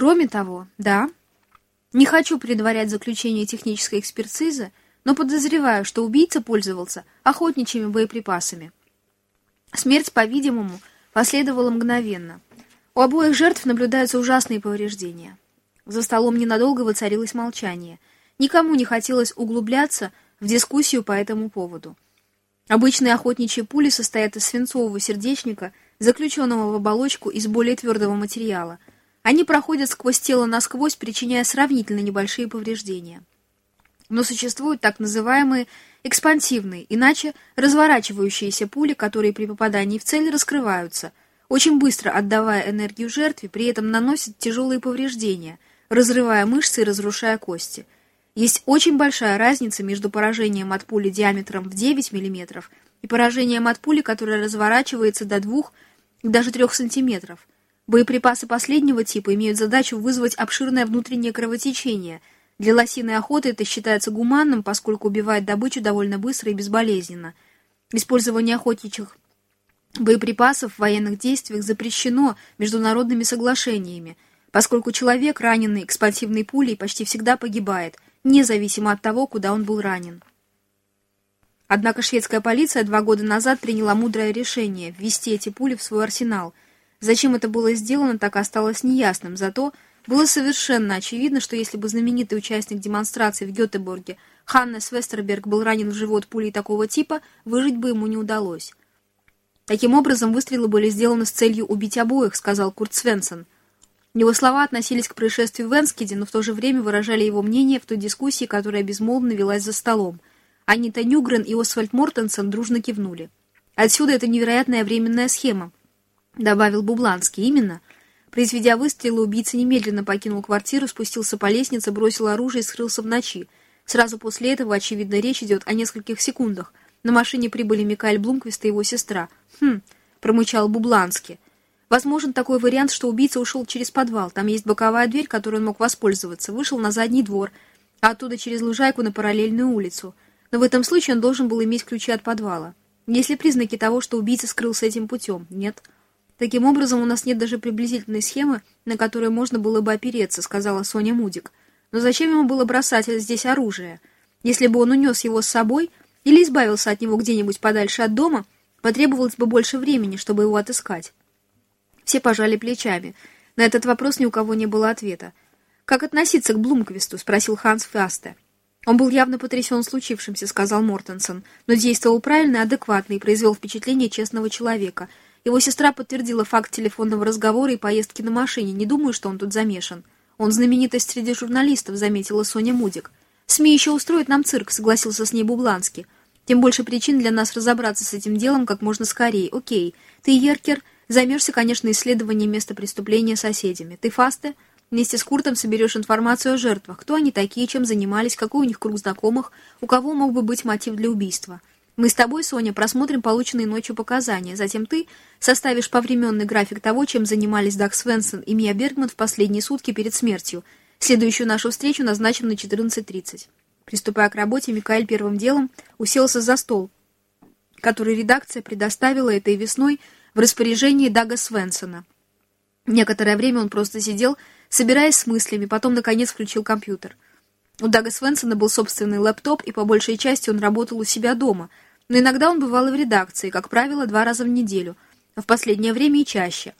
Кроме того, да, не хочу предварять заключение технической экспертизы, но подозреваю, что убийца пользовался охотничьими боеприпасами. Смерть, по-видимому, последовала мгновенно. У обоих жертв наблюдаются ужасные повреждения. За столом ненадолго воцарилось молчание. Никому не хотелось углубляться в дискуссию по этому поводу. Обычные охотничьи пули состоят из свинцового сердечника, заключенного в оболочку из более твердого материала. Они проходят сквозь тело насквозь, причиняя сравнительно небольшие повреждения. Но существуют так называемые экспансивные, иначе разворачивающиеся пули, которые при попадании в цель раскрываются, очень быстро отдавая энергию жертве, при этом наносят тяжелые повреждения, разрывая мышцы и разрушая кости – есть очень большая разница между поражением от пули диаметром в 9 мм и поражением от пули, которая разворачивается до 2 даже 3 см. Боеприпасы последнего типа имеют задачу вызвать обширное внутреннее кровотечение. Для лосиной охоты это считается гуманным, поскольку убивает добычу довольно быстро и безболезненно. Использование охотничьих боеприпасов в военных действиях запрещено международными соглашениями, поскольку человек, раненый экспансивной пулей, почти всегда погибает – независимо от того, куда он был ранен. Однако шведская полиция два года назад приняла мудрое решение ввести эти пули в свой арсенал. Зачем это было сделано, так осталось неясным, зато было совершенно очевидно, что если бы знаменитый участник демонстрации в Гетеборге Ханнес Вестерберг был ранен в живот пулей такого типа, выжить бы ему не удалось. Таким образом, выстрелы были сделаны с целью убить обоих, сказал Курт Свенсон. Его слова относились к происшествию в Энскеде, но в то же время выражали его мнение в той дискуссии, которая безмолвно велась за столом. Анита Нюгрен и Освальд Мортенсон дружно кивнули. «Отсюда эта невероятная временная схема», — добавил Бубланский. «Именно». Произведя выстрелы, убийца немедленно покинул квартиру, спустился по лестнице, бросил оружие и скрылся в ночи. Сразу после этого, очевидно, речь идет о нескольких секундах. На машине прибыли Микаэль Блумквист и его сестра. «Хм», — промычал Бубланский. Возможен такой вариант, что убийца ушел через подвал. Там есть боковая дверь, которой он мог воспользоваться. Вышел на задний двор, а оттуда через лужайку на параллельную улицу. Но в этом случае он должен был иметь ключи от подвала. Есть ли признаки того, что убийца скрылся этим путем? Нет. Таким образом, у нас нет даже приблизительной схемы, на которую можно было бы опереться, сказала Соня Мудик. Но зачем ему было бросать здесь оружие? Если бы он унес его с собой или избавился от него где-нибудь подальше от дома, потребовалось бы больше времени, чтобы его отыскать. Все пожали плечами. На этот вопрос ни у кого не было ответа. «Как относиться к Блумквисту?» — спросил Ханс Фасте. «Он был явно потрясен случившимся», — сказал Мортенсон, но действовал правильно и адекватно и произвел впечатление честного человека. Его сестра подтвердила факт телефонного разговора и поездки на машине. Не думаю, что он тут замешан. Он знаменитость среди журналистов, заметила Соня Мудик. СМИ еще устроят нам цирк, согласился с ней Бубланский. Тем больше причин для нас разобраться с этим делом как можно скорее. Окей, ты, Еркер, Займешься, конечно, исследованием места преступления соседями. Ты, Фасте, вместе с Куртом соберешь информацию о жертвах, кто они такие, чем занимались, какой у них круг знакомых, у кого мог бы быть мотив для убийства. Мы с тобой, Соня, просмотрим полученные ночью показания. Затем ты составишь повременный график того, чем занимались Даг Свенсон и Мия Бергман в последние сутки перед смертью. Следующую нашу встречу назначим на 14.30. Приступая к работе, Микаэль первым делом уселся за стол, который редакция предоставила этой весной в распоряжении Дага Свенсона. Некоторое время он просто сидел, собираясь с мыслями, потом, наконец, включил компьютер. У Дага Свенсона был собственный лэптоп, и по большей части он работал у себя дома, но иногда он бывал и в редакции, как правило, два раза в неделю, а в последнее время и чаще.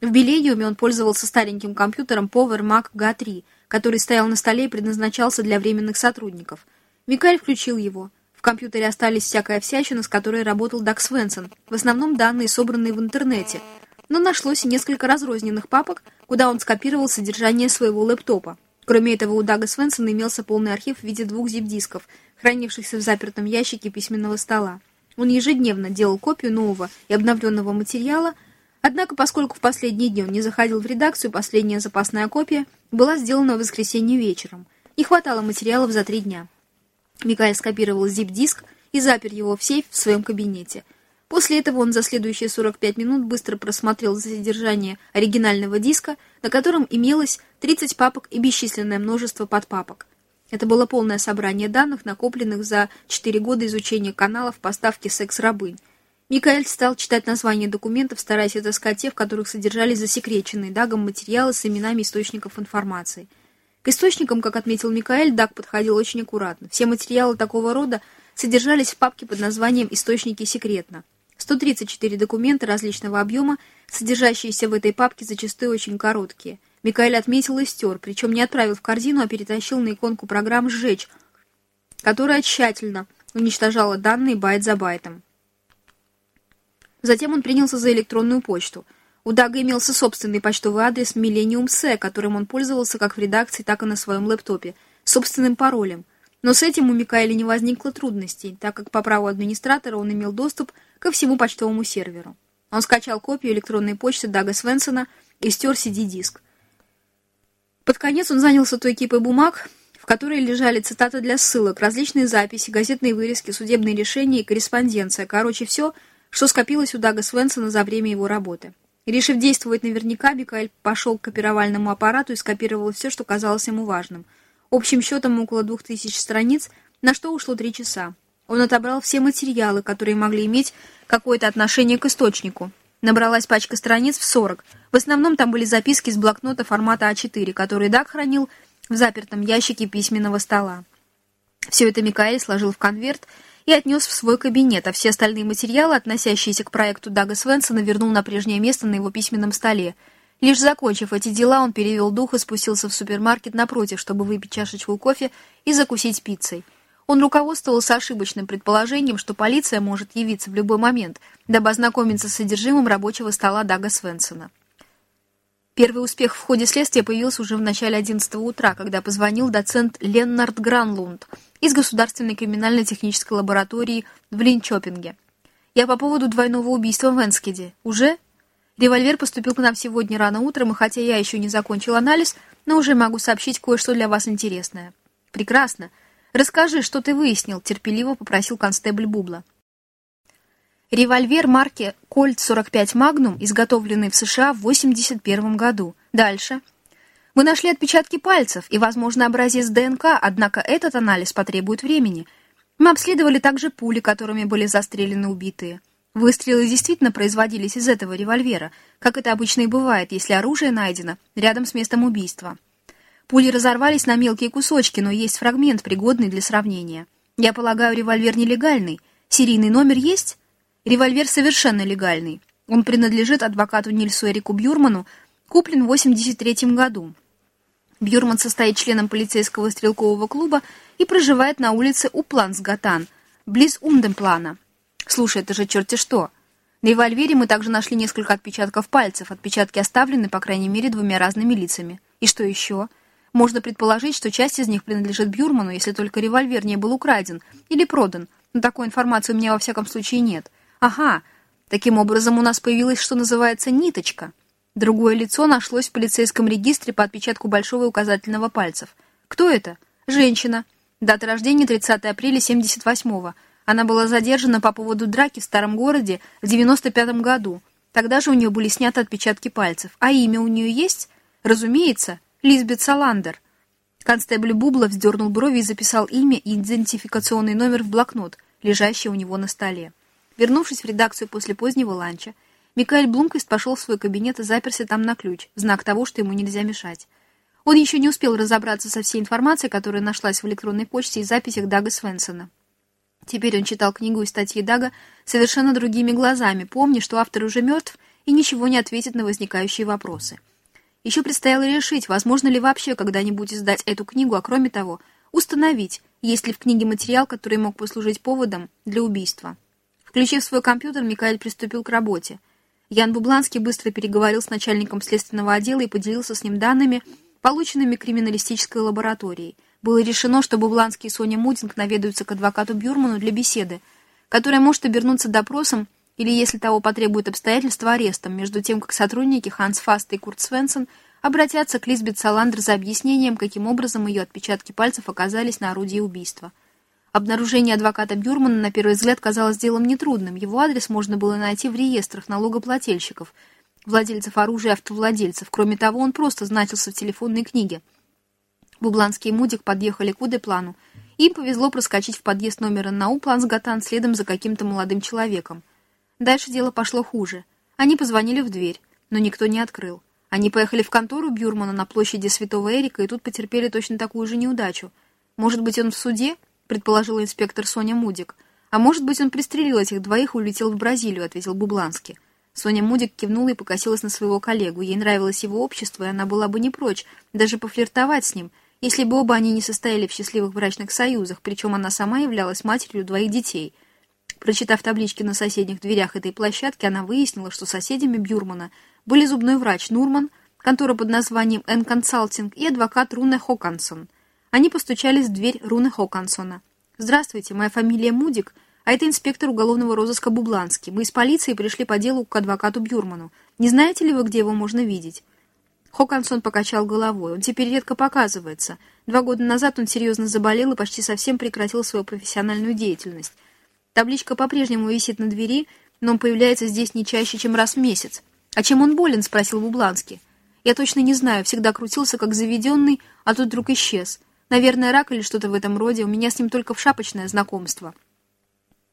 В Белениуме он пользовался стареньким компьютером Power Mac G3, который стоял на столе и предназначался для временных сотрудников. Микаэль включил его — в компьютере остались всякая всячина, с которой работал Даг Свенсон, в основном данные, собранные в интернете. Но нашлось несколько разрозненных папок, куда он скопировал содержание своего лэптопа. Кроме этого, у Дага Свенсона имелся полный архив в виде двух зип-дисков, хранившихся в запертом ящике письменного стола. Он ежедневно делал копию нового и обновленного материала, однако, поскольку в последние дни он не заходил в редакцию, последняя запасная копия была сделана в воскресенье вечером. Не хватало материалов за три дня. Микаэль скопировал zip-диск и запер его в сейф в своем кабинете. После этого он за следующие 45 минут быстро просмотрел содержание оригинального диска, на котором имелось 30 папок и бесчисленное множество подпапок. Это было полное собрание данных, накопленных за 4 года изучения каналов поставки секс-рабынь. Микаэль стал читать названия документов, стараясь отыскать те, в которых содержались засекреченные Дагом материалы с именами источников информации. К источникам, как отметил Микаэль, Даг подходил очень аккуратно. Все материалы такого рода содержались в папке под названием «Источники секретно». 134 документа различного объема, содержащиеся в этой папке, зачастую очень короткие. Микаэль отметил и стер, причем не отправил в корзину, а перетащил на иконку программ «Сжечь», которая тщательно уничтожала данные байт за байтом. Затем он принялся за электронную почту. У Дага имелся собственный почтовый адрес Millennium C, которым он пользовался как в редакции, так и на своем лэптопе, собственным паролем. Но с этим у Микаэля не возникло трудностей, так как по праву администратора он имел доступ ко всему почтовому серверу. Он скачал копию электронной почты Дага Свенсона и стер CD-диск. Под конец он занялся той кипой бумаг, в которой лежали цитаты для ссылок, различные записи, газетные вырезки, судебные решения и корреспонденция. Короче, все — что скопилось у Дага Свенсона за время его работы. решив действовать наверняка, Микаэль пошел к копировальному аппарату и скопировал все, что казалось ему важным. Общим счетом около двух тысяч страниц, на что ушло три часа. Он отобрал все материалы, которые могли иметь какое-то отношение к источнику. Набралась пачка страниц в 40. В основном там были записки с блокнота формата А4, которые Даг хранил в запертом ящике письменного стола. Все это Микаэль сложил в конверт и отнес в свой кабинет, а все остальные материалы, относящиеся к проекту Дага Свенсона, вернул на прежнее место на его письменном столе. Лишь закончив эти дела, он перевел дух и спустился в супермаркет напротив, чтобы выпить чашечку кофе и закусить пиццей. Он руководствовался ошибочным предположением, что полиция может явиться в любой момент, дабы ознакомиться с содержимым рабочего стола Дага Свенсона. Первый успех в ходе следствия появился уже в начале 11 утра, когда позвонил доцент Леннард Гранлунд из Государственной криминально-технической лаборатории в Линчопинге. «Я по поводу двойного убийства в Энскеде. Уже?» Револьвер поступил к нам сегодня рано утром, и хотя я еще не закончил анализ, но уже могу сообщить кое-что для вас интересное. «Прекрасно. Расскажи, что ты выяснил», — терпеливо попросил констебль Бубла. Револьвер марки Colt 45 Magnum, изготовленный в США в 1981 году. Дальше. Мы нашли отпечатки пальцев и, возможно, образец ДНК, однако этот анализ потребует времени. Мы обследовали также пули, которыми были застрелены убитые. Выстрелы действительно производились из этого револьвера, как это обычно и бывает, если оружие найдено рядом с местом убийства. Пули разорвались на мелкие кусочки, но есть фрагмент, пригодный для сравнения. Я полагаю, револьвер нелегальный. Серийный номер есть? Револьвер совершенно легальный. Он принадлежит адвокату Нильсу Эрику Бюрману, куплен в 83 году. Бюрман состоит членом полицейского стрелкового клуба и проживает на улице Уплансгатан, близ Ундемплана. Слушай, это же черти что. На револьвере мы также нашли несколько отпечатков пальцев. Отпечатки оставлены, по крайней мере, двумя разными лицами. И что еще? Можно предположить, что часть из них принадлежит Бюрману, если только револьвер не был украден или продан. Но такой информации у меня во всяком случае нет. Ага, таким образом у нас появилась, что называется, ниточка. Другое лицо нашлось в полицейском регистре по отпечатку большого и указательного пальцев. Кто это? Женщина. Дата рождения 30 апреля 78-го. Она была задержана по поводу драки в старом городе в 95-м году. Тогда же у нее были сняты отпечатки пальцев. А имя у нее есть? Разумеется, Лизбет Саландер. Констебль Бубла вздернул брови и записал имя и идентификационный номер в блокнот, лежащий у него на столе. Вернувшись в редакцию после позднего ланча, Микаэль Блумквист пошел в свой кабинет и заперся там на ключ, знак того, что ему нельзя мешать. Он еще не успел разобраться со всей информацией, которая нашлась в электронной почте и записях Дага Свенсона. Теперь он читал книгу и статьи Дага совершенно другими глазами, помня, что автор уже мертв и ничего не ответит на возникающие вопросы. Еще предстояло решить, возможно ли вообще когда-нибудь издать эту книгу, а кроме того, установить, есть ли в книге материал, который мог послужить поводом для убийства. Включив свой компьютер, Микаэль приступил к работе. Ян Бубланский быстро переговорил с начальником следственного отдела и поделился с ним данными, полученными криминалистической лабораторией. Было решено, что Бубланский и Соня Мудинг наведаются к адвокату Бюрману для беседы, которая может обернуться допросом или, если того потребует обстоятельства, арестом, между тем, как сотрудники Ханс Фаст и Курт Свенсон обратятся к Лизбет Саландер за объяснением, каким образом ее отпечатки пальцев оказались на орудии убийства. Обнаружение адвоката Бюрмана на первый взгляд казалось делом нетрудным. Его адрес можно было найти в реестрах налогоплательщиков, владельцев оружия и автовладельцев. Кроме того, он просто значился в телефонной книге. Бубланский и Мудик подъехали к Удеплану. Им повезло проскочить в подъезд номера на Уплансгатан следом за каким-то молодым человеком. Дальше дело пошло хуже. Они позвонили в дверь, но никто не открыл. Они поехали в контору Бюрмана на площади Святого Эрика и тут потерпели точно такую же неудачу. Может быть, он в суде? предположила инспектор Соня Мудик. А может быть, он пристрелил этих двоих и улетел в Бразилию, ответил Бубланский. Соня Мудик кивнула и покосилась на своего коллегу. Ей нравилось его общество, и она была бы не прочь даже пофлиртовать с ним, если бы оба они не состояли в счастливых брачных союзах, причем она сама являлась матерью двоих детей. Прочитав таблички на соседних дверях этой площадки, она выяснила, что соседями Бюрмана были зубной врач Нурман, контора под названием «Н Консалтинг» и адвокат Руне Хокансон. Они постучались в дверь Руне Хокансона. «Здравствуйте, моя фамилия Мудик, а это инспектор уголовного розыска Бубланский. Мы из полиции пришли по делу к адвокату Бюрману. Не знаете ли вы, где его можно видеть?» Хокансон покачал головой. Он теперь редко показывается. Два года назад он серьезно заболел и почти совсем прекратил свою профессиональную деятельность. Табличка по-прежнему висит на двери, но он появляется здесь не чаще, чем раз в месяц. «А чем он болен?» — спросил Бубланский. «Я точно не знаю. Всегда крутился, как заведенный, а тут вдруг исчез. Наверное, рак или что-то в этом роде. У меня с ним только в шапочное знакомство».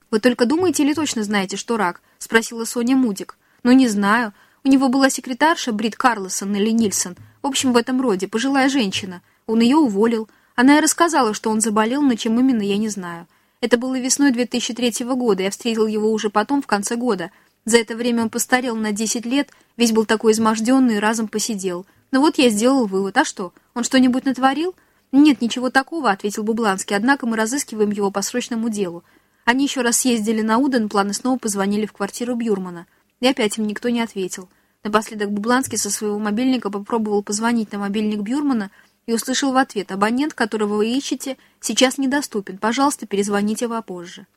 «Вы только думаете или точно знаете, что рак?» — спросила Соня Мудик. «Ну, не знаю. У него была секретарша Брит Карлосон или Нильсон, в общем, в этом роде, пожилая женщина. Он ее уволил. Она и рассказала, что он заболел, но чем именно, я не знаю. Это было весной 2003 года, я встретил его уже потом, в конце года. За это время он постарел на 10 лет, весь был такой изможденный разом посидел. Ну вот я сделал вывод. А что, он что-нибудь натворил? «Нет, ничего такого», — ответил Бубланский, «однако мы разыскиваем его по срочному делу». Они еще раз съездили на Уденплан и снова позвонили в квартиру Бюрмана. И опять им никто не ответил. Напоследок Бубланский со своего мобильника попробовал позвонить на мобильник Бюрмана и услышал в ответ «Абонент, которого вы ищете, сейчас недоступен. Пожалуйста, перезвоните попозже».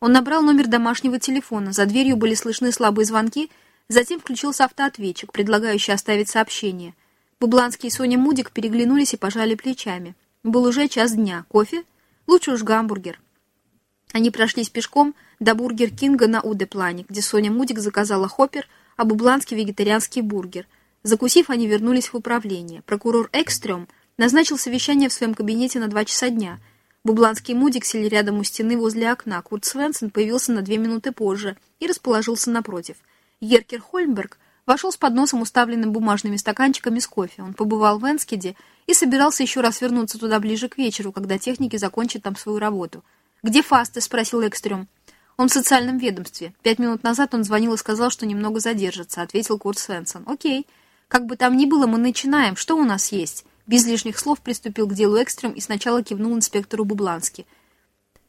Он набрал номер домашнего телефона. За дверью были слышны слабые звонки, затем включился автоответчик, предлагающий оставить сообщение. Бубланский и Соня Мудик переглянулись и пожали плечами. Был уже час дня. Кофе? Лучше уж гамбургер. Они прошлись пешком до Бургер Кинга на Уденплане, где Соня Мудик заказала воппер – а Бубланский вегетарианский бургер. Закусив, они вернулись в управление. Прокурор Экстрем назначил совещание в своем кабинете на два часа дня. Бубланский мудик сели рядом у стены возле окна. Курт Свенсон появился на две минуты позже и расположился напротив. Еркер Хольмберг вошел с подносом, уставленным бумажными стаканчиками с кофе. Он побывал в Энскеде и собирался еще раз вернуться туда ближе к вечеру, когда техники закончат там свою работу. «Где Фасте?» — спросил Экстрем. «Он в социальном ведомстве. Пять минут назад он звонил и сказал, что немного задержится», — ответил Курт Свенсон. «Окей. Как бы там ни было, мы начинаем. Что у нас есть?» Без лишних слов приступил к делу Экстрем и сначала кивнул инспектору Бублански.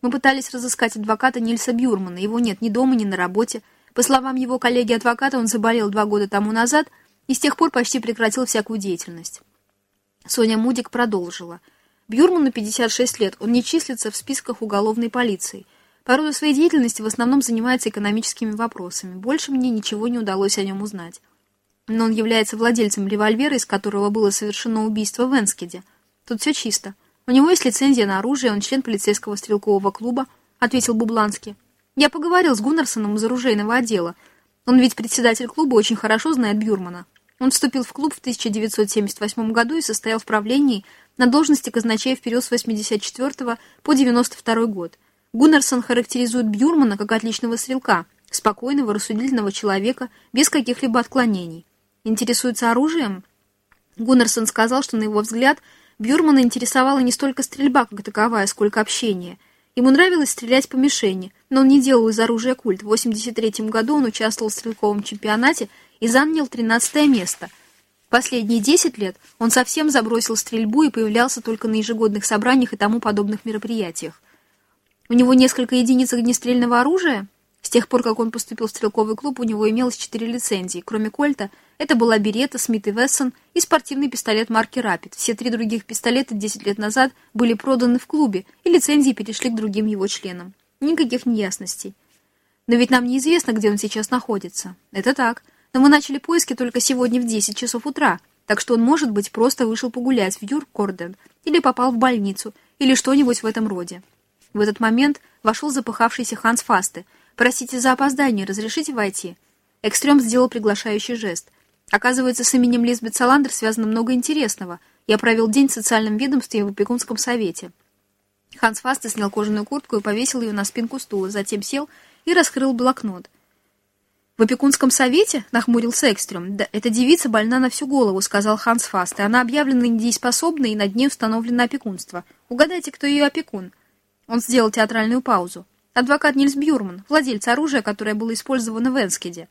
«Мы пытались разыскать адвоката Нильса Бюрмана. Его нет ни дома, ни на работе. По словам его коллеги-адвоката, он заболел два года тому назад и с тех пор почти прекратил всякую деятельность». Соня Мудик продолжила. Бюрману 56 лет, он не числится в списках уголовной полиции. По своей деятельности в основном занимается экономическими вопросами. Больше мне ничего не удалось о нем узнать. Но он является владельцем револьвера, из которого было совершено убийство в Энскеде. Тут все чисто. У него есть лицензия на оружие, он член полицейского стрелкового клуба, ответил Бубланский. Я поговорил с Гуннерсоном из оружейного отдела. Он ведь председатель клуба очень хорошо знает Бюрмана. Он вступил в клуб в 1978 году и состоял в правлении на должности казначея в период с 84 по 92 год. Гуннерсон характеризует Бьюрмана как отличного стрелка, спокойного, рассудительного человека, без каких-либо отклонений. Интересуется оружием? Гуннерсон сказал, что, на его взгляд, Бьюрмана интересовала не столько стрельба как таковая, сколько общение. Ему нравилось стрелять по мишени, но он не делал из оружия культ. В 1983 году он участвовал в стрелковом чемпионате и занял 13 место. Последние 10 лет он совсем забросил стрельбу и появлялся только на ежегодных собраниях и тому подобных мероприятиях. У него несколько единиц огнестрельного оружия? С тех пор, как он поступил в стрелковый клуб, у него имелось четыре лицензии. Кроме Кольта, это была Берета, Смит и Вессон и спортивный пистолет марки Рапид. Все три других пистолета 10 лет назад были проданы в клубе, и лицензии перешли к другим его членам. Никаких неясностей. Но ведь нам неизвестно, где он сейчас находится. Это так. Но мы начали поиски только сегодня в 10 часов утра, так что он, может быть, просто вышел погулять в Юркорден, или попал в больницу, или что-нибудь в этом роде. В этот момент вошел запыхавшийся Ханс Фасте. «Простите за опоздание, разрешите войти?» Экстрем сделал приглашающий жест. Оказывается, с именем Лизбет Саландер связано много интересного. Я провел день в социальном ведомстве в опекунском совете. Ханс Фасте снял кожаную куртку и повесил ее на спинку стула, затем сел и раскрыл блокнот. «В опекунском совете?» — нахмурился Экстрем. «Да, эта девица больна на всю голову», — сказал Ханс Фаст, и она объявлена недееспособной, и над ней установлено опекунство. Угадайте, кто ее опекун?» Он сделал театральную паузу. «Адвокат Нильс Бьюрман, владелец оружия, которое было использовано в Энскеде».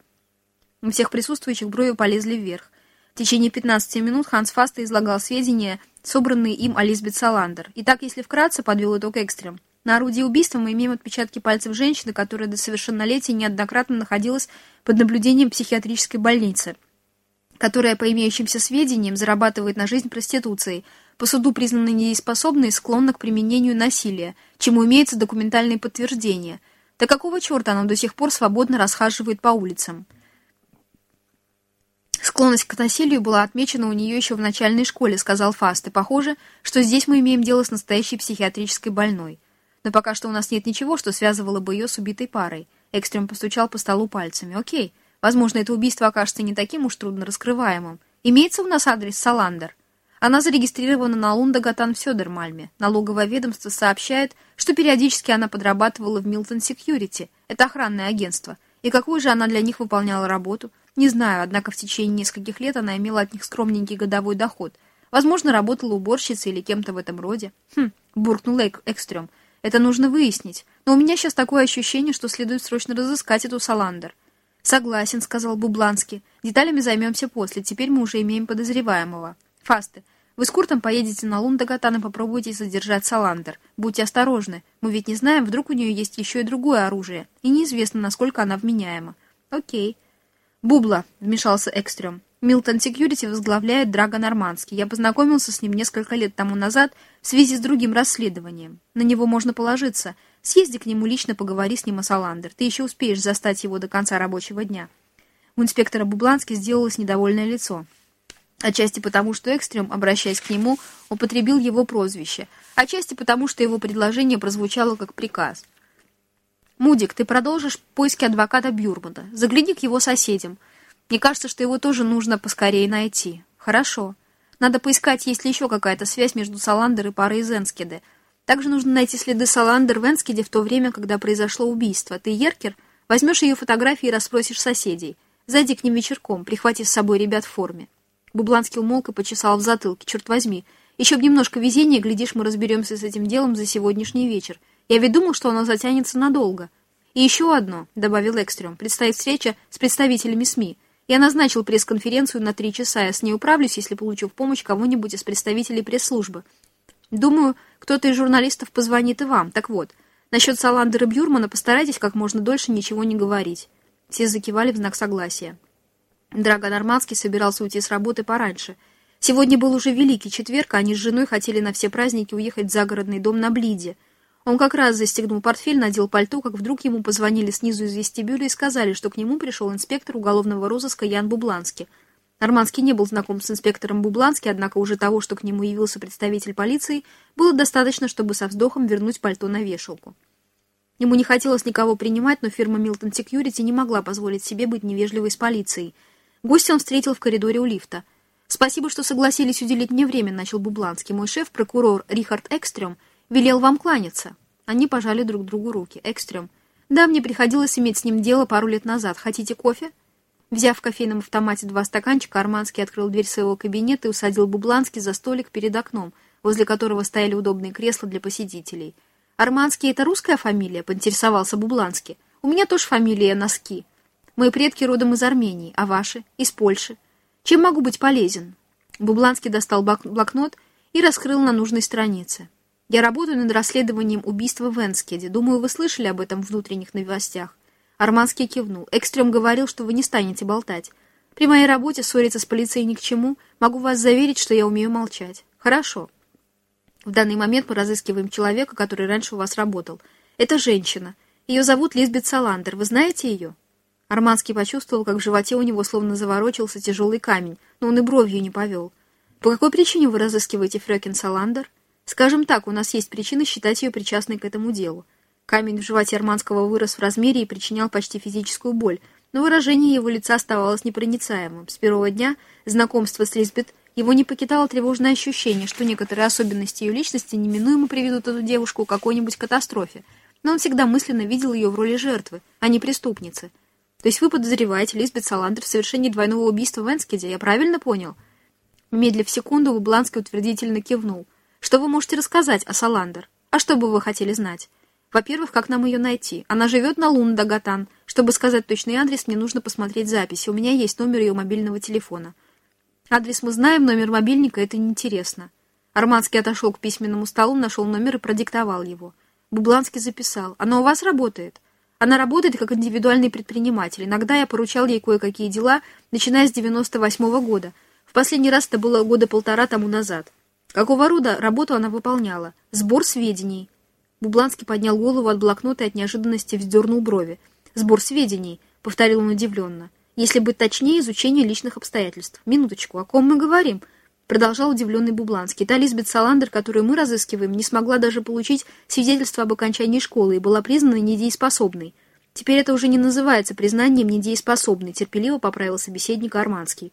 У всех присутствующих брови полезли вверх. В течение 15 минут Ханс Фаста излагал сведения, собранные им о Лизбет Саландер. Итак, если вкратце, подвел итог Экстрем. На орудии убийства мы имеем отпечатки пальцев женщины, которая до совершеннолетия неоднократно находилась под наблюдением психиатрической больницы, которая, по имеющимся сведениям, зарабатывает на жизнь проституцией, по суду признана недееспособной склонна к применению насилия, чему имеется документальные подтверждения. Да какого черта она до сих пор свободно расхаживает по улицам? Склонность к насилию была отмечена у нее еще в начальной школе, сказал Фаст, и похоже, что здесь мы имеем дело с настоящей психиатрической больной. Но пока что у нас нет ничего, что связывало бы ее с убитой парой. Экстрем постучал по столу пальцами. Окей, возможно, это убийство окажется не таким уж трудно раскрываемым. Имеется у нас адрес Саландер? Она зарегистрирована на Лундагатан в Сёдермальме. Налоговое ведомство сообщает, что периодически она подрабатывала в Милтон Секьюрити. Это охранное агентство. И какую же она для них выполняла работу? Не знаю, однако в течение нескольких лет она имела от них скромненький годовой доход. Возможно, работала уборщицей или кем-то в этом роде. Хм, буркнул Эк Экстрем. Это нужно выяснить. Но у меня сейчас такое ощущение, что следует срочно разыскать эту Саландер. Согласен, сказал Бубланский. Деталями займемся после. Теперь мы уже имеем подозреваемого. Фасты, вы с Куртом поедете на Лундагатан и попробуйте задержать Саландер. Будьте осторожны. Мы ведь не знаем, вдруг у нее есть еще и другое оружие. И неизвестно, насколько она вменяема. Окей. Бубла, вмешался Экстрем. Милтон Секьюрити возглавляет Драго Нормандский. Я познакомился с ним несколько лет тому назад в связи с другим расследованием. На него можно положиться. Съезди к нему лично, поговори с ним о Саландер. Ты еще успеешь застать его до конца рабочего дня. У инспектора Бублански сделалось недовольное лицо. Отчасти потому, что Экстрем, обращаясь к нему, употребил его прозвище. Отчасти потому, что его предложение прозвучало как приказ. «Мудик, ты продолжишь поиски адвоката Бюрмана. Загляни к его соседям. Мне кажется, что его тоже нужно поскорее найти. Хорошо. Надо поискать, есть ли еще какая-то связь между Саландер и парой из Энскеде. Также нужно найти следы Саландер в Энскеде в то время, когда произошло убийство. Ты, Еркер, возьмешь ее фотографии и расспросишь соседей. Зайди к ним вечерком, прихвати с собой ребят в форме. Бубланский умолк и почесал в затылке. Черт возьми, еще б немножко везения, глядишь, мы разберемся с этим делом за сегодняшний вечер. Я ведь думал, что оно затянется надолго. И еще одно, — добавил Экстрем, — предстоит встреча с представителями СМИ — я назначил пресс-конференцию на три часа. Я с ней управлюсь, если получу в помощь кого-нибудь из представителей пресс-службы. Думаю, кто-то из журналистов позвонит и вам. Так вот, насчет Саландера Бюрмана постарайтесь как можно дольше ничего не говорить. Все закивали в знак согласия. Драго Нормандский собирался уйти с работы пораньше. Сегодня был уже Великий Четверг, а они с женой хотели на все праздники уехать в загородный дом на Блиде — он как раз застегнул портфель, надел пальто, как вдруг ему позвонили снизу из вестибюля и сказали, что к нему пришел инспектор уголовного розыска Ян Бубланский. Нормандский не был знаком с инспектором Бублански, однако уже того, что к нему явился представитель полиции, было достаточно, чтобы со вздохом вернуть пальто на вешалку. Ему не хотелось никого принимать, но фирма Milton Security не могла позволить себе быть невежливой с полицией. Гостя он встретил в коридоре у лифта. «Спасибо, что согласились уделить мне время», — начал Бубланский. «Мой шеф, прокурор Рихард Экстрем, велел вам кланяться». Они пожали друг другу руки. Экстрем. «Да, мне приходилось иметь с ним дело пару лет назад. Хотите кофе?» Взяв в кофейном автомате два стаканчика, Арманский открыл дверь своего кабинета и усадил Бубланский за столик перед окном, возле которого стояли удобные кресла для посетителей. «Арманский — это русская фамилия?» — поинтересовался Бубланский. «У меня тоже фамилия Носки. Мои предки родом из Армении, а ваши — из Польши. Чем могу быть полезен?» Бубланский достал блокнот и раскрыл на нужной странице. Я работаю над расследованием убийства в Энскеде. Думаю, вы слышали об этом в внутренних новостях. Арманский кивнул. Экстрем говорил, что вы не станете болтать. При моей работе ссориться с полицией ни к чему. Могу вас заверить, что я умею молчать. Хорошо. В данный момент мы разыскиваем человека, который раньше у вас работал. Это женщина. Ее зовут Лизбет Саландер. Вы знаете ее? Арманский почувствовал, как в животе у него словно заворочился тяжелый камень, но он и бровью не повел. По какой причине вы разыскиваете Фрёкин Саландер? Скажем так, у нас есть причины считать ее причастной к этому делу. Камень в животе Арманского вырос в размере и причинял почти физическую боль, но выражение его лица оставалось непроницаемым. С первого дня знакомства с Лизбет его не покидало тревожное ощущение, что некоторые особенности ее личности неминуемо приведут эту девушку к какой-нибудь катастрофе, но он всегда мысленно видел ее в роли жертвы, а не преступницы. То есть вы подозреваете Лизбет Саландер в совершении двойного убийства в Энскеде, я правильно понял? Медлив секунду, Бубланский утвердительно кивнул. Что вы можете рассказать о Саландер? А что бы вы хотели знать? Во-первых, как нам ее найти? Она живет на Лун-Дагатан. Чтобы сказать точный адрес, мне нужно посмотреть записи. У меня есть номер ее мобильного телефона. Адрес мы знаем, номер мобильника — это неинтересно. Арманский отошел к письменному столу, нашел номер и продиктовал его. Бубланский записал. «Она у вас работает?» Она работает как индивидуальный предприниматель. Иногда я поручал ей кое-какие дела, начиная с 98 -го года. В последний раз это было года полтора тому назад. Какого рода работу она выполняла? Сбор сведений. Бубланский поднял голову от блокнота и от неожиданности вздернул брови. «Сбор сведений», — повторил он удивленно. «Если быть точнее, изучение личных обстоятельств. Минуточку, о ком мы говорим?» Продолжал удивленный Бубланский. Та Лизбет Саландер, которую мы разыскиваем, не смогла даже получить свидетельство об окончании школы и была признана недееспособной. Теперь это уже не называется признанием недееспособной, терпеливо поправил собеседник Арманский.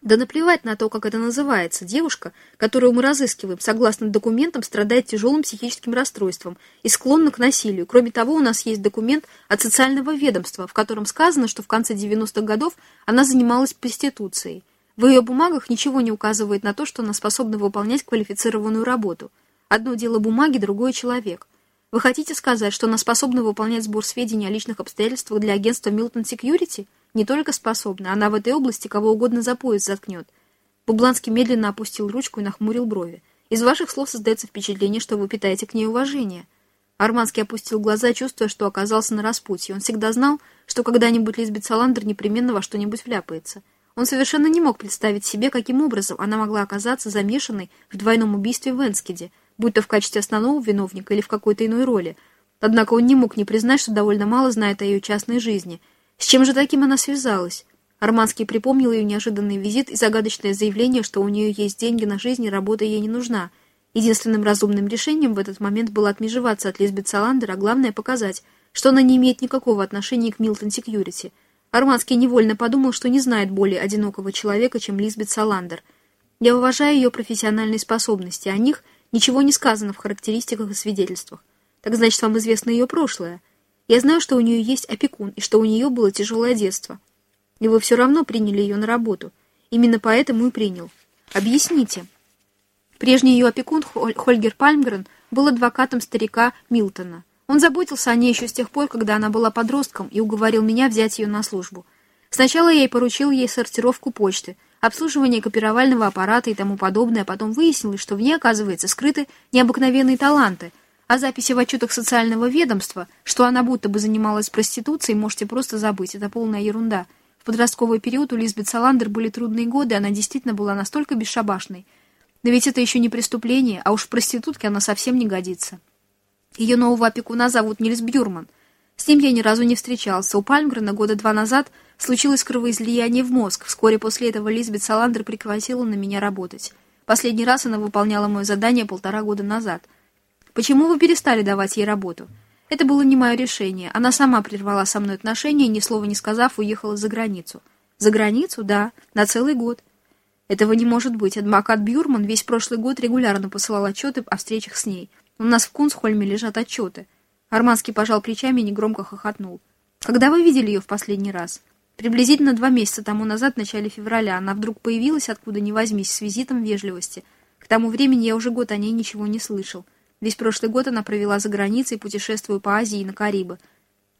Да наплевать на то, как это называется. Девушка, которую мы разыскиваем, согласно документам, страдает тяжелым психическим расстройством и склонна к насилию. Кроме того, у нас есть документ от социального ведомства, в котором сказано, что в конце 90-х годов она занималась проституцией. В ее бумагах ничего не указывает на то, что она способна выполнять квалифицированную работу. Одно дело бумаги, другое человек. Вы хотите сказать, что она способна выполнять сбор сведений о личных обстоятельствах для агентства Milton Security? Не только способна, она в этой области кого угодно за пояс заткнет. Бубланский медленно опустил ручку и нахмурил брови. Из ваших слов создается впечатление, что вы питаете к ней уважение. Арманский опустил глаза, чувствуя, что оказался на распутье. Он всегда знал, что когда-нибудь Лизбет Саландер непременно во что-нибудь вляпается. Он совершенно не мог представить себе, каким образом она могла оказаться замешанной в двойном убийстве в Энскеде, будь то в качестве основного виновника или в какой-то иной роли. Однако он не мог не признать, что довольно мало знает о ее частной жизни. С чем же таким она связалась? Арманский припомнил ее неожиданный визит и загадочное заявление, что у нее есть деньги на жизнь и работа ей не нужна. Единственным разумным решением в этот момент было отмежеваться от Лизбет Саландер, а главное показать, что она не имеет никакого отношения к Милтон Секьюрити – Арманский невольно подумал, что не знает более одинокого человека, чем Лизбет Саландер. Я уважаю ее профессиональные способности, о них ничего не сказано в характеристиках и свидетельствах. Так значит, вам известно ее прошлое. Я знаю, что у нее есть опекун, и что у нее было тяжелое детство. И вы все равно приняли ее на работу. Именно поэтому и принял. Объясните. Прежний ее опекун Хольгер Пальмгрен был адвокатом старика Милтона. Он заботился о ней еще с тех пор, когда она была подростком, и уговорил меня взять ее на службу. Сначала я и поручил ей сортировку почты, обслуживание копировального аппарата и тому подобное, а потом выяснилось, что в ней, оказывается, скрыты необыкновенные таланты, а записи в отчетах социального ведомства, что она будто бы занималась проституцией, можете просто забыть, это полная ерунда. В подростковый период у Лизбет Саландер были трудные годы, она действительно была настолько бесшабашной. Но ведь это еще не преступление, а уж в проститутке она совсем не годится. Ее нового опекуна зовут Нильс Бюрман. С ним я ни разу не встречался. У Пальмгрена года два назад случилось кровоизлияние в мозг. Вскоре после этого Лизбет Саландер прекратила на меня работать. Последний раз она выполняла мое задание полтора года назад. Почему вы перестали давать ей работу? Это было не мое решение. Она сама прервала со мной отношения ни слова не сказав, уехала за границу. За границу? Да, на целый год. Этого не может быть. Адвокат Бюрман весь прошлый год регулярно посылал отчеты о встречах с ней. У нас в Кунсхольме лежат отчеты. Арманский пожал плечами и негромко хохотнул. Когда вы видели ее в последний раз? Приблизительно два месяца тому назад, в начале февраля, она вдруг появилась, откуда ни возьмись, с визитом вежливости. К тому времени я уже год о ней ничего не слышал. Весь прошлый год она провела за границей, путешествуя по Азии и на Карибы.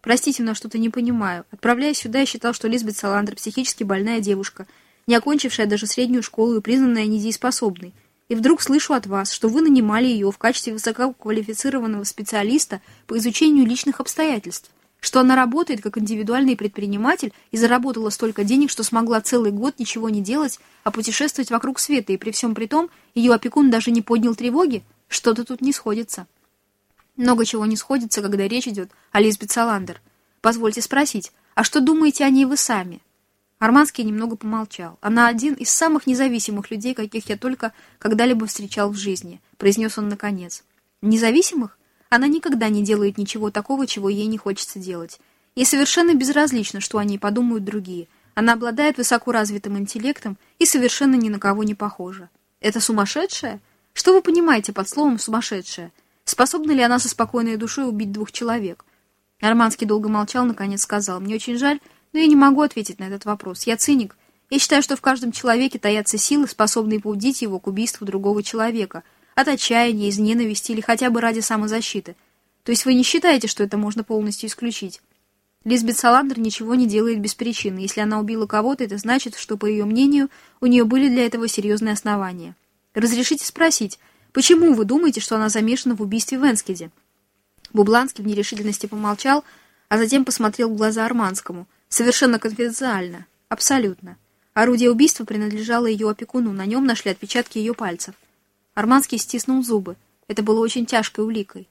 Простите, но что-то не понимаю. Отправляясь сюда, я считал, что Лизбет Саландер психически больная девушка, не окончившая даже среднюю школу и признанная недееспособной и вдруг слышу от вас, что вы нанимали ее в качестве высококвалифицированного специалиста по изучению личных обстоятельств, что она работает как индивидуальный предприниматель и заработала столько денег, что смогла целый год ничего не делать, а путешествовать вокруг света, и при всем при том ее опекун даже не поднял тревоги, что-то тут не сходится. Много чего не сходится, когда речь идет о Лизбет Саландер. Позвольте спросить, а что думаете о ней вы сами? Арманский немного помолчал. «Она один из самых независимых людей, каких я только когда-либо встречал в жизни», — произнес он наконец. «Независимых? Она никогда не делает ничего такого, чего ей не хочется делать. Ей совершенно безразлично, что о ней подумают другие. Она обладает высоко развитым интеллектом и совершенно ни на кого не похожа. Это сумасшедшая? Что вы понимаете под словом «сумасшедшая»? Способна ли она со спокойной душой убить двух человек? Арманский долго молчал, наконец сказал, «Мне очень жаль, но я не могу ответить на этот вопрос. Я циник. Я считаю, что в каждом человеке таятся силы, способные побудить его к убийству другого человека, от отчаяния, из ненависти или хотя бы ради самозащиты. То есть вы не считаете, что это можно полностью исключить?» Лизбет Саландер ничего не делает без причины. Если она убила кого-то, это значит, что, по ее мнению, у нее были для этого серьезные основания. Разрешите спросить, почему вы думаете, что она замешана в убийстве в Энскеде? Бубланский в нерешительности помолчал, а затем посмотрел в глаза Арманскому. Совершенно конфиденциально. Абсолютно. Орудие убийства принадлежало ее опекуну, на нем нашли отпечатки ее пальцев. Арманский стиснул зубы. Это было очень тяжкой уликой.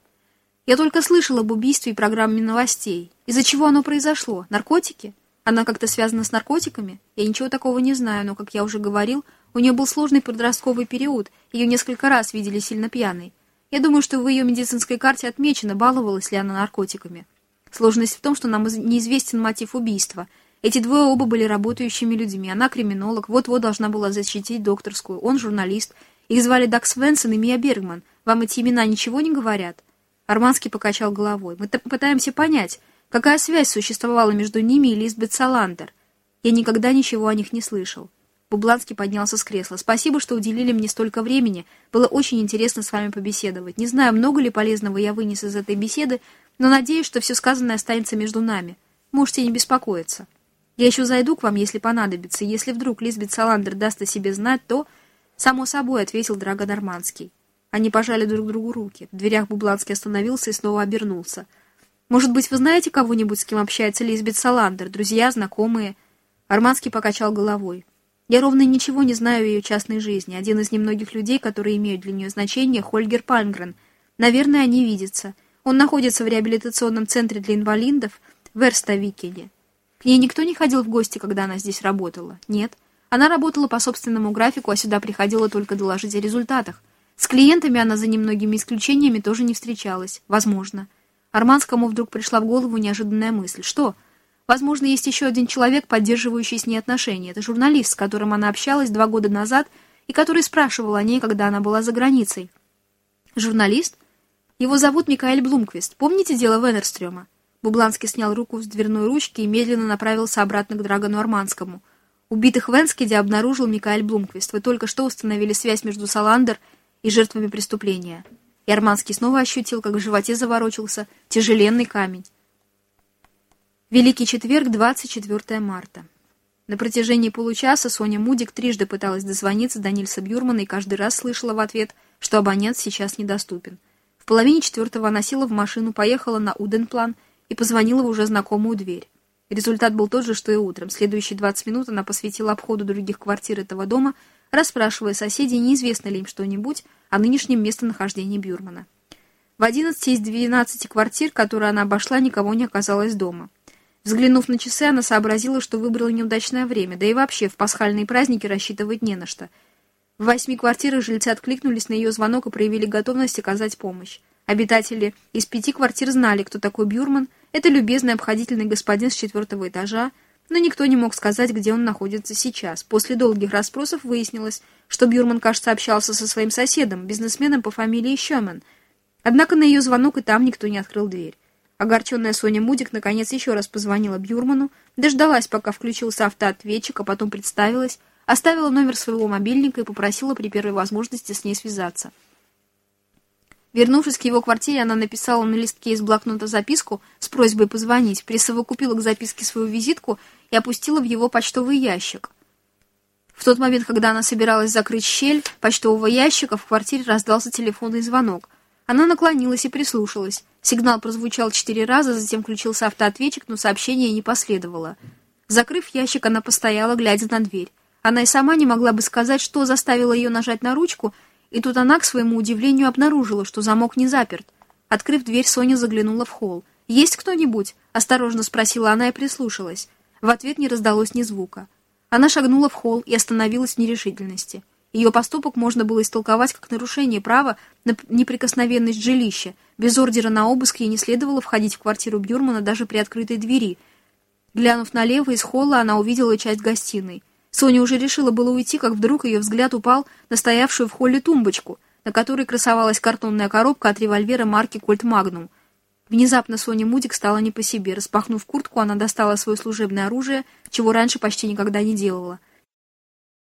Я только слышал об убийстве и программе новостей. Из-за чего оно произошло? Наркотики? Она как-то связана с наркотиками? Я ничего такого не знаю, но, как я уже говорил, у нее был сложный подростковый период, ее несколько раз видели сильно пьяной. Я думаю, что в ее медицинской карте отмечено, баловалась ли она наркотиками. Сложность в том, что нам неизвестен мотив убийства. Эти двое оба были работающими людьми. Она криминолог, вот-вот должна была защитить докторскую. Он журналист. Их звали Дакс Свенсон и Мия Бергман. Вам эти имена ничего не говорят? Арманский покачал головой. «Мы пытаемся понять, какая связь существовала между ними и Лизбет Саландер. Я никогда ничего о них не слышал». Бубланский поднялся с кресла. «Спасибо, что уделили мне столько времени. Было очень интересно с вами побеседовать. Не знаю, много ли полезного я вынес из этой беседы, но надеюсь, что все сказанное останется между нами. Можете не беспокоиться. Я еще зайду к вам, если понадобится. Если вдруг Лизбет Саландер даст о себе знать, то...» «Само собой», — ответил Драго Нормандский. Они пожали друг другу руки. В дверях Бубланский остановился и снова обернулся. «Может быть, вы знаете кого-нибудь, с кем общается Лизбет Саландер? Друзья, знакомые?» Арманский покачал головой. «Я ровно ничего не знаю о ее частной жизни. Один из немногих людей, которые имеют для нее значение, Хольгер Пальмгрен. Наверное, они видятся. Он находится в реабилитационном центре для инвалидов в Эрставикене. К ней никто не ходил в гости, когда она здесь работала? Нет. Она работала по собственному графику, а сюда приходила только доложить о результатах. С клиентами она за немногими исключениями тоже не встречалась. Возможно. Арманскому вдруг пришла в голову неожиданная мысль. Что? Возможно, есть еще один человек, поддерживающий с ней отношения. Это журналист, с которым она общалась два года назад и который спрашивал о ней, когда она была за границей. Журналист? Его зовут Микаэль Блумквист. Помните дело Венерстрёма? Бубланский снял руку с дверной ручки и медленно направился обратно к Драгону Арманскому. Убитых в Энскеде обнаружил Микаэль Блумквист. Вы только что установили связь между Саландер и жертвами преступления. И Арманский снова ощутил, как в животе заворочился тяжеленный камень. Великий четверг, 24 марта. На протяжении получаса Соня Мудик трижды пыталась дозвониться до Нильса Бюрмана и каждый раз слышала в ответ, что абонент сейчас недоступен. В половине четвертого она села в машину, поехала на Уденплан и позвонила в уже знакомую дверь. Результат был тот же, что и утром. Следующие 20 минут она посвятила обходу других квартир этого дома – расспрашивая соседей, неизвестно ли им что-нибудь о нынешнем местонахождении Бюрмана. В 11 из 12 квартир, которые она обошла, никого не оказалось дома. Взглянув на часы, она сообразила, что выбрала неудачное время, да и вообще в пасхальные праздники рассчитывать не на что. В восьми квартирах жильцы откликнулись на ее звонок и проявили готовность оказать помощь. Обитатели из пяти квартир знали, кто такой Бюрман. Это любезный обходительный господин с четвертого этажа, но никто не мог сказать, где он находится сейчас. После долгих расспросов выяснилось, что Бюрман, кажется, общался со своим соседом, бизнесменом по фамилии Щемен. Однако на ее звонок и там никто не открыл дверь. Огорченная Соня Мудик наконец еще раз позвонила Бюрману, дождалась, пока включился автоответчик, а потом представилась, оставила номер своего мобильника и попросила при первой возможности с ней связаться. Вернувшись к его квартире, она написала на листке из блокнота записку с просьбой позвонить, присовокупила к записке свою визитку и опустила в его почтовый ящик. В тот момент, когда она собиралась закрыть щель почтового ящика, в квартире раздался телефонный звонок. Она наклонилась и прислушалась. Сигнал прозвучал четыре раза, затем включился автоответчик, но сообщение не последовало. Закрыв ящик, она постояла, глядя на дверь. Она и сама не могла бы сказать, что заставило ее нажать на ручку, и тут она, к своему удивлению, обнаружила, что замок не заперт. Открыв дверь, Соня заглянула в холл. «Есть кто-нибудь?» — осторожно спросила она и прислушалась. В ответ не раздалось ни звука. Она шагнула в холл и остановилась в нерешительности. Ее поступок можно было истолковать как нарушение права на неприкосновенность жилища. Без ордера на обыск ей не следовало входить в квартиру Бюрмана даже при открытой двери. Глянув налево из холла, она увидела часть гостиной. Соня уже решила было уйти, как вдруг ее взгляд упал на стоявшую в холле тумбочку, на которой красовалась картонная коробка от револьвера марки «Кольт Магнум». Внезапно Соне Мудик стала не по себе. Распахнув куртку, она достала свое служебное оружие, чего раньше почти никогда не делала.